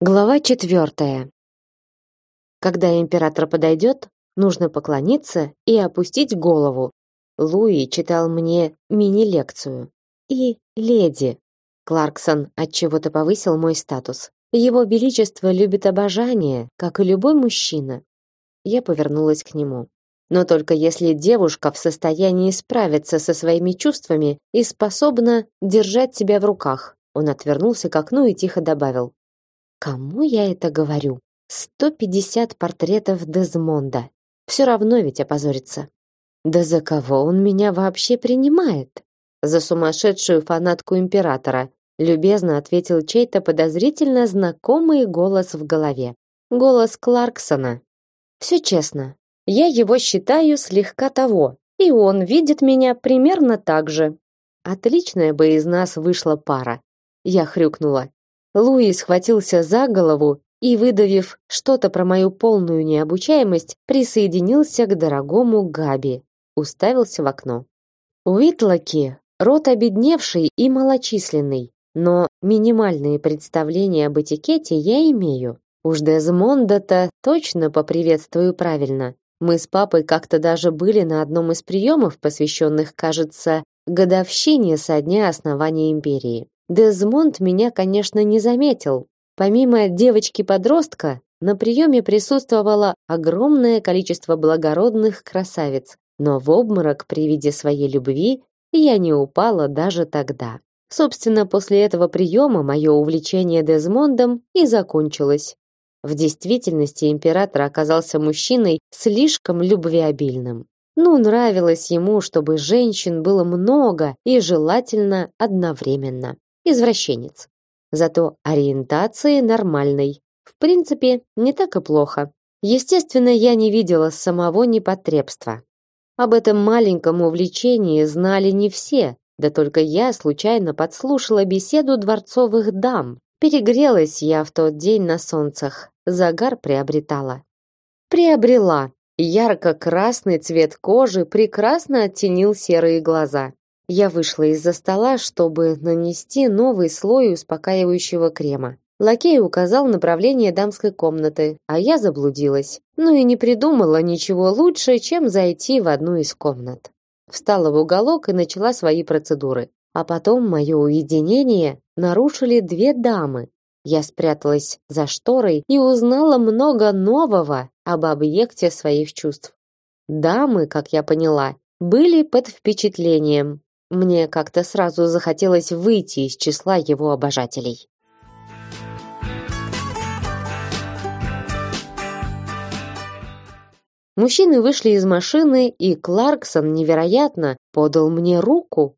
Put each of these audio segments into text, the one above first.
Глава четвертая. Когда император подойдет, нужно поклониться и опустить голову. Луи читал мне мини-лекцию. И леди. Кларксон от чего-то повысил мой статус. Его величество любит обожание, как и любой мужчина. Я повернулась к нему. Но только если девушка в состоянии справиться со своими чувствами и способна держать себя в руках. Он отвернулся к окну и тихо добавил: Кому я это говорю? 150 портретов Дезмонда. Все равно ведь опозорится. Да за кого он меня вообще принимает? За сумасшедшую фанатку императора, любезно ответил чей-то подозрительно знакомый голос в голове. Голос Кларксона. Все честно. Я его считаю слегка того, и он видит меня примерно так же. Отличная бы из нас вышла пара. Я хрюкнула. Луи схватился за голову и, выдавив что-то про мою полную необучаемость, присоединился к дорогому Габи, уставился в окно. Уитлоки — род обедневший и малочисленный, но минимальные представления об этикете я имею. Уж Дезмонда-то точно поприветствую правильно. Мы с папой как-то даже были на одном из приемов, посвященных, кажется, годовщине со дня основания империи. Дезмонд меня, конечно, не заметил. Помимо девочки-подростка, на приеме присутствовало огромное количество благородных красавиц, но в обморок при виде своей любви я не упала даже тогда. Собственно, после этого приема мое увлечение Дезмондом и закончилось. В действительности император оказался мужчиной слишком любвеобильным. Ну, нравилось ему, чтобы женщин было много и желательно одновременно извращенец. Зато ориентации нормальной. В принципе, не так и плохо. Естественно, я не видела самого непотребства. Об этом маленьком увлечении знали не все, да только я случайно подслушала беседу дворцовых дам. Перегрелась я в тот день на солнцах, загар приобретала. Приобрела. Ярко-красный цвет кожи прекрасно оттенил серые глаза. Я вышла из-за стола, чтобы нанести новый слой успокаивающего крема. Лакей указал направление дамской комнаты, а я заблудилась. Ну и не придумала ничего лучше, чем зайти в одну из комнат. Встала в уголок и начала свои процедуры. А потом мое уединение нарушили две дамы. Я спряталась за шторой и узнала много нового об объекте своих чувств. Дамы, как я поняла, были под впечатлением, мне как-то сразу захотелось выйти из числа его обожателей. Мужчины вышли из машины, и Кларксон невероятно подал мне руку.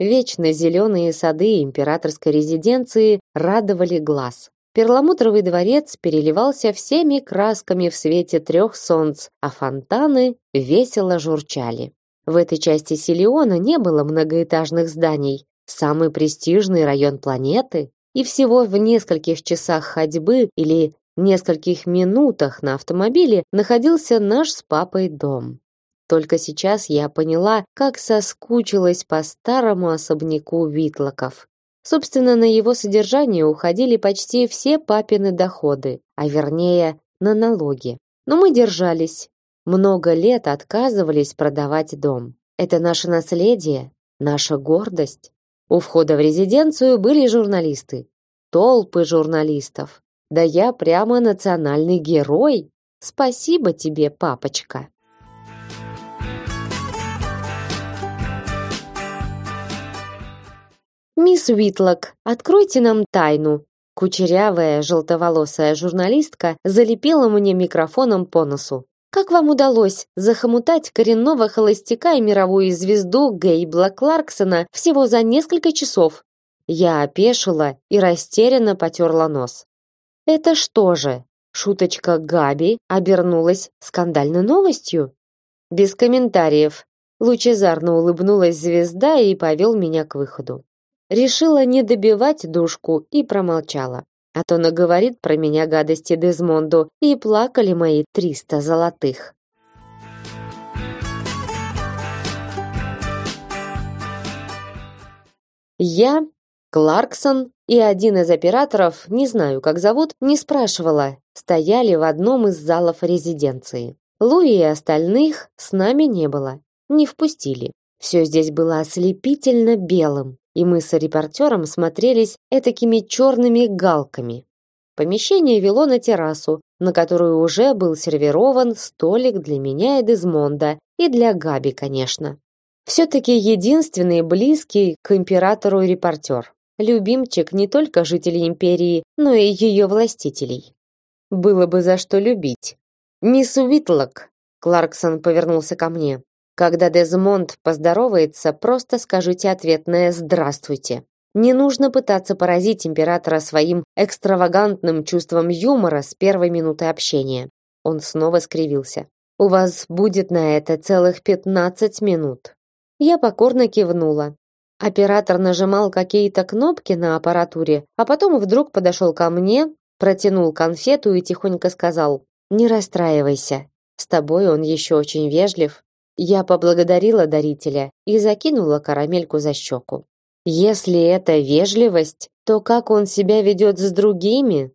Вечно зеленые сады императорской резиденции радовали глаз. Перламутровый дворец переливался всеми красками в свете трех солнц, а фонтаны весело журчали. В этой части Силиона не было многоэтажных зданий. Самый престижный район планеты, и всего в нескольких часах ходьбы или нескольких минутах на автомобиле находился наш с папой дом. Только сейчас я поняла, как соскучилась по старому особняку Витлоков. Собственно, на его содержание уходили почти все папины доходы, а вернее, на налоги. Но мы держались, много лет отказывались продавать дом. Это наше наследие, наша гордость. У входа в резиденцию были журналисты, толпы журналистов. Да я прямо национальный герой. Спасибо тебе, папочка. Мисс Уитлок, откройте нам тайну. Кучерявая, желтоволосая журналистка залепила мне микрофоном по носу. Как вам удалось захомутать коренного холостяка и мировую звезду Гейбла Кларксона всего за несколько часов? Я опешила и растерянно потерла нос. Это что же, шуточка Габи обернулась скандальной новостью? Без комментариев. Лучезарно улыбнулась звезда и повел меня к выходу. Решила не добивать душку и промолчала а то наговорит про меня гадости Дезмонду, и плакали мои триста золотых. Я Кларксон и один из операторов, не знаю, как зовут, не спрашивала, стояли в одном из залов резиденции. Луи и остальных с нами не было. Не впустили. Все здесь было ослепительно белым, и мы с репортером смотрелись этакими черными галками. Помещение вело на террасу, на которую уже был сервирован столик для меня и Дезмонда, и для Габи, конечно. Все-таки единственный близкий к императору репортер. Любимчик не только жителей империи, но и ее властителей. Было бы за что любить. «Мисс Уитлок», — Кларксон повернулся ко мне, когда Дезмонд поздоровается, просто скажите ответное «здравствуйте». Не нужно пытаться поразить императора своим экстравагантным чувством юмора с первой минуты общения. Он снова скривился. У вас будет на это целых пятнадцать минут. Я покорно кивнула. Оператор нажимал какие-то кнопки на аппаратуре, а потом вдруг подошел ко мне, протянул конфету и тихонько сказал: "Не расстраивайся. С тобой он еще очень вежлив, я поблагодарила дарителя и закинула карамельку за щеку. Если это вежливость, то как он себя ведет с другими?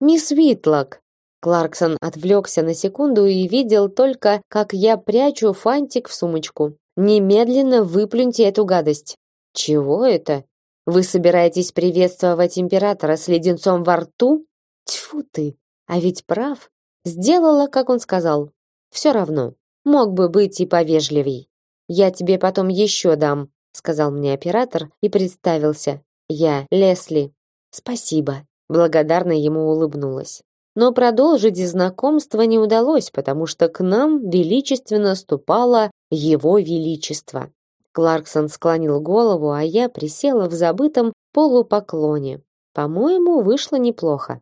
Мисс Витлок. Кларксон отвлекся на секунду и видел только, как я прячу фантик в сумочку. Немедленно выплюньте эту гадость. Чего это? Вы собираетесь приветствовать императора с леденцом во рту? Тьфу ты. А ведь прав. Сделала, как он сказал. Все равно. Мог бы быть и повежливей. Я тебе потом еще дам, сказал мне оператор и представился. Я Лесли. Спасибо, благодарно ему улыбнулась. Но продолжить знакомство не удалось, потому что к нам величественно ступало его величество. Кларксон склонил голову, а я присела в забытом полупоклоне. По-моему, вышло неплохо.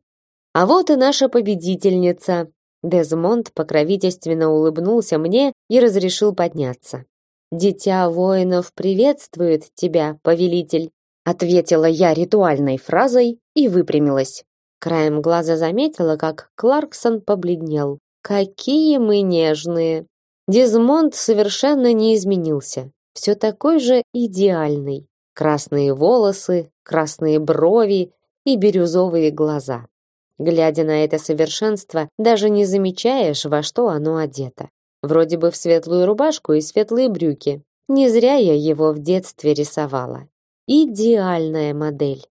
А вот и наша победительница, Дезмонд покровительственно улыбнулся мне и разрешил подняться. Дитя воинов приветствует тебя, повелитель, ответила я ритуальной фразой и выпрямилась. Краем глаза заметила, как Кларксон побледнел. Какие мы нежные. Дезмонд совершенно не изменился. Все такой же идеальный. Красные волосы, красные брови и бирюзовые глаза. Глядя на это совершенство, даже не замечаешь, во что оно одето. Вроде бы в светлую рубашку и светлые брюки. Не зря я его в детстве рисовала. Идеальная модель.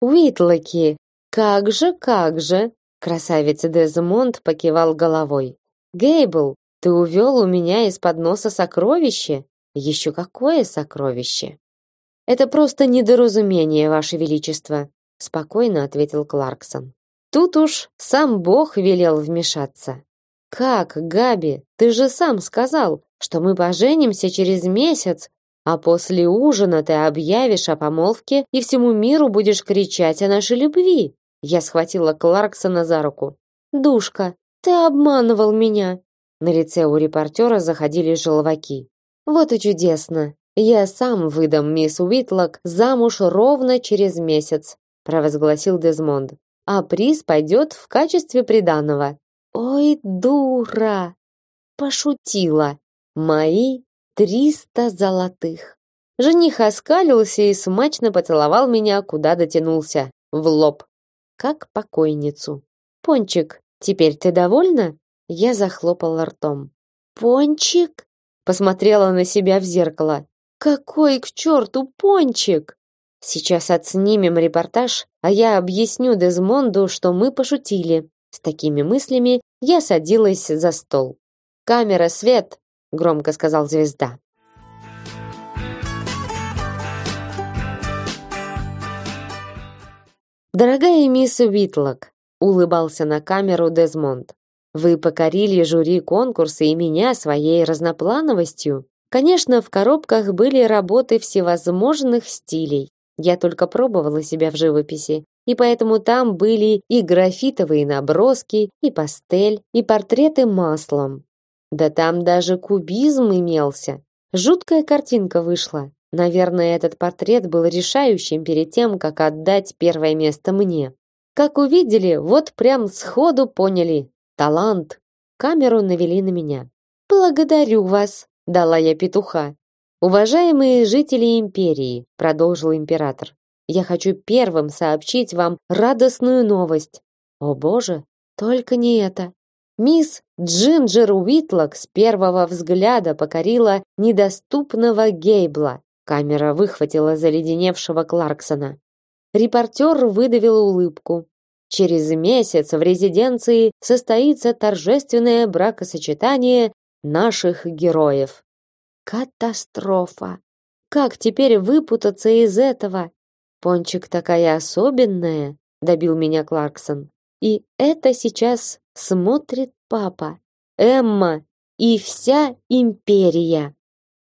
Уитлоки, как же, как же, красавец Дезмонд покивал головой. Гейбл, ты увел у меня из-под носа сокровище? Еще какое сокровище? Это просто недоразумение, ваше величество, спокойно ответил Кларксон. Тут уж сам Бог велел вмешаться. Как, Габи, ты же сам сказал, что мы поженимся через месяц, а после ужина ты объявишь о помолвке и всему миру будешь кричать о нашей любви. Я схватила Кларксона за руку. Душка, ты обманывал меня. На лице у репортера заходили желваки. Вот и чудесно. Я сам выдам мисс Уитлок замуж ровно через месяц, провозгласил Дезмонд а приз пойдет в качестве приданого. Ой, дура! Пошутила. Мои триста золотых. Жених оскалился и смачно поцеловал меня, куда дотянулся, в лоб, как покойницу. Пончик, теперь ты довольна? Я захлопала ртом. Пончик? Посмотрела на себя в зеркало. Какой к черту пончик? Сейчас отснимем репортаж, а я объясню Дезмонду, что мы пошутили. С такими мыслями я садилась за стол. Камера, свет, громко сказал звезда. Дорогая мисс Уитлок, улыбался на камеру Дезмонд. Вы покорили жюри конкурса и меня своей разноплановостью. Конечно, в коробках были работы всевозможных стилей, я только пробовала себя в живописи, и поэтому там были и графитовые наброски, и пастель, и портреты маслом. Да там даже кубизм имелся. Жуткая картинка вышла. Наверное, этот портрет был решающим перед тем, как отдать первое место мне. Как увидели, вот прям сходу поняли. Талант. Камеру навели на меня. Благодарю вас, дала я петуха. Уважаемые жители империи, продолжил император. Я хочу первым сообщить вам радостную новость. О боже, только не это. Мисс Джинджер Уитлок с первого взгляда покорила недоступного Гейбла. Камера выхватила заледеневшего Кларксона. Репортер выдавил улыбку. Через месяц в резиденции состоится торжественное бракосочетание наших героев. Катастрофа. Как теперь выпутаться из этого? Пончик такая особенная, добил меня Кларксон. И это сейчас смотрит папа, Эмма и вся империя.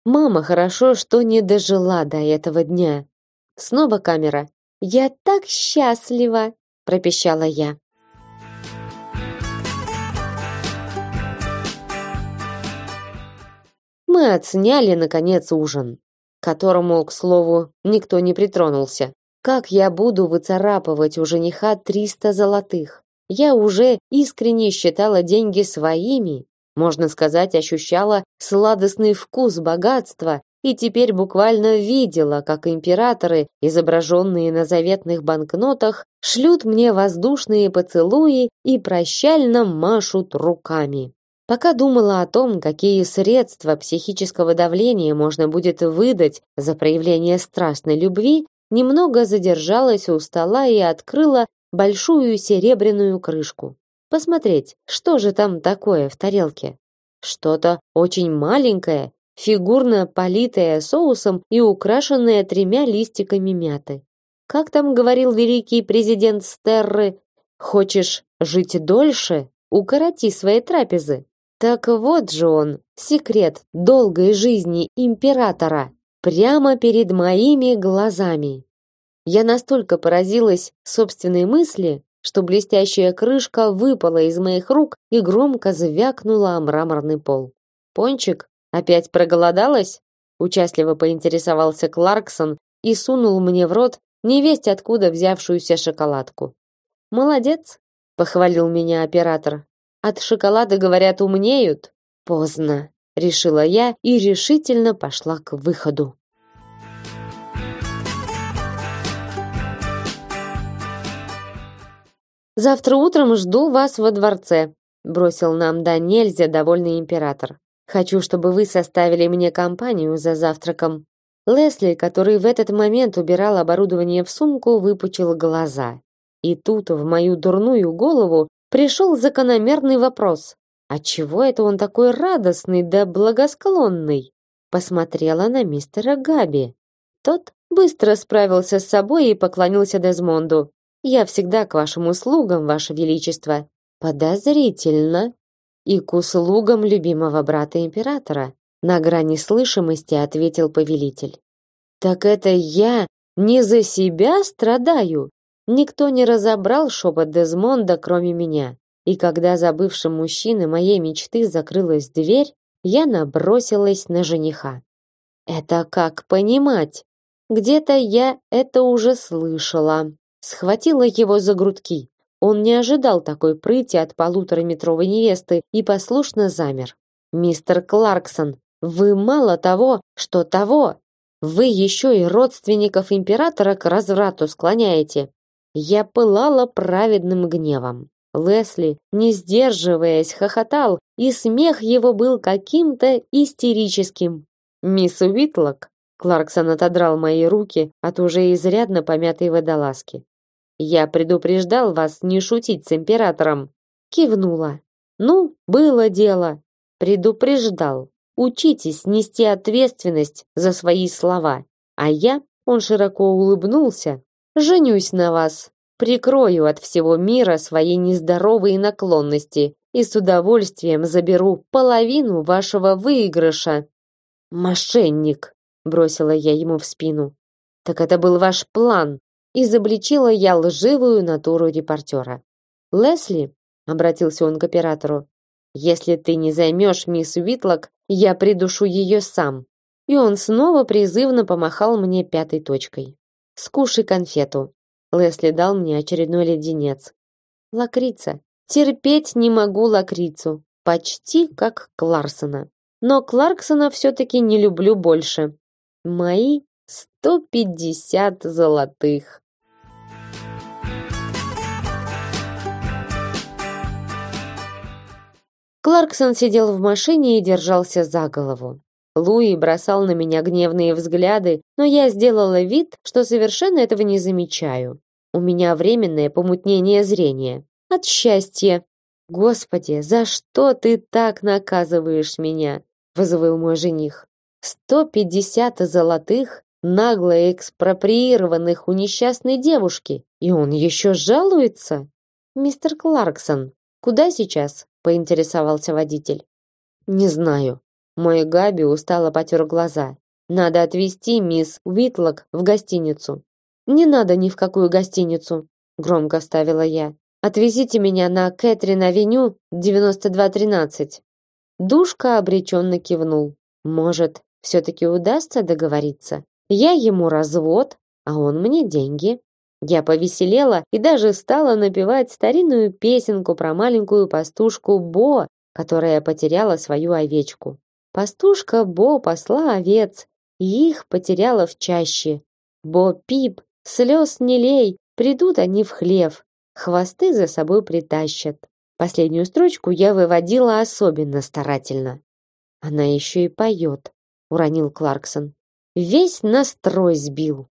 Мама хорошо, что не дожила до этого дня. Снова камера. Я так счастлива, пропищала я. Мы отсняли наконец ужин, к которому, к слову, никто не притронулся. Как я буду выцарапывать у жениха триста золотых? Я уже искренне считала деньги своими, можно сказать, ощущала сладостный вкус богатства и теперь буквально видела, как императоры, изображенные на заветных банкнотах, шлют мне воздушные поцелуи и прощально машут руками. Пока думала о том, какие средства психического давления можно будет выдать за проявление страстной любви, немного задержалась у стола и открыла большую серебряную крышку. Посмотреть, что же там такое в тарелке. Что-то очень маленькое, фигурно политое соусом и украшенное тремя листиками мяты. Как там говорил великий президент Стерры, хочешь жить дольше, укороти свои трапезы. Так вот же он, секрет долгой жизни императора, прямо перед моими глазами. Я настолько поразилась собственной мысли, что блестящая крышка выпала из моих рук и громко звякнула о мраморный пол. Пончик опять проголодалась? Участливо поинтересовался Кларксон и сунул мне в рот невесть откуда взявшуюся шоколадку. Молодец, похвалил меня оператор. От шоколада, говорят, умнеют. Поздно, решила я и решительно пошла к выходу. Завтра утром жду вас во дворце, бросил нам да нельзя довольный император. Хочу, чтобы вы составили мне компанию за завтраком. Лесли, который в этот момент убирал оборудование в сумку, выпучил глаза. И тут в мою дурную голову пришел закономерный вопрос. А чего это он такой радостный да благосклонный? Посмотрела на мистера Габи. Тот быстро справился с собой и поклонился Дезмонду. Я всегда к вашим услугам, ваше величество. Подозрительно. И к услугам любимого брата императора, на грани слышимости ответил повелитель. Так это я не за себя страдаю, Никто не разобрал шепот Дезмонда, кроме меня. И когда за бывшим мужчиной моей мечты закрылась дверь, я набросилась на жениха. Это как понимать? Где-то я это уже слышала. Схватила его за грудки. Он не ожидал такой прыти от полутораметровой невесты и послушно замер. Мистер Кларксон, вы мало того, что того, вы еще и родственников императора к разврату склоняете. Я пылала праведным гневом. Лесли, не сдерживаясь, хохотал, и смех его был каким-то истерическим. Мисс Уитлок, Кларксон отодрал мои руки от уже изрядно помятой водолазки. Я предупреждал вас не шутить с императором. Кивнула. Ну, было дело. Предупреждал. Учитесь нести ответственность за свои слова. А я, он широко улыбнулся, Женюсь на вас, прикрою от всего мира свои нездоровые наклонности и с удовольствием заберу половину вашего выигрыша. Мошенник, бросила я ему в спину. Так это был ваш план, изобличила я лживую натуру репортера. Лесли, обратился он к оператору. Если ты не займешь мисс Уитлок, я придушу ее сам. И он снова призывно помахал мне пятой точкой. Скушай конфету. Лесли дал мне очередной леденец. Лакрица. Терпеть не могу лакрицу. Почти как Кларксона, Но Кларксона все-таки не люблю больше. Мои 150 золотых. Кларксон сидел в машине и держался за голову. Луи бросал на меня гневные взгляды, но я сделала вид, что совершенно этого не замечаю. У меня временное помутнение зрения. От счастья. Господи, за что ты так наказываешь меня? вызывал мой жених. Сто пятьдесят золотых, нагло экспроприированных у несчастной девушки, и он еще жалуется. Мистер Кларксон, куда сейчас? поинтересовался водитель. Не знаю. Мой Габи устало потер глаза. Надо отвезти мисс Уитлок в гостиницу. Не надо ни в какую гостиницу, громко вставила я. Отвезите меня на Кэтрин-авеню, 9213. Душка обреченно кивнул. Может, все таки удастся договориться? Я ему развод, а он мне деньги. Я повеселела и даже стала напевать старинную песенку про маленькую пастушку Бо, которая потеряла свою овечку. Пастушка Бо пасла овец, их потеряла в чаще. Бо-пип, слез не лей, придут они в хлев, хвосты за собой притащат. Последнюю строчку я выводила особенно старательно. Она еще и поет, уронил Кларксон. Весь настрой сбил.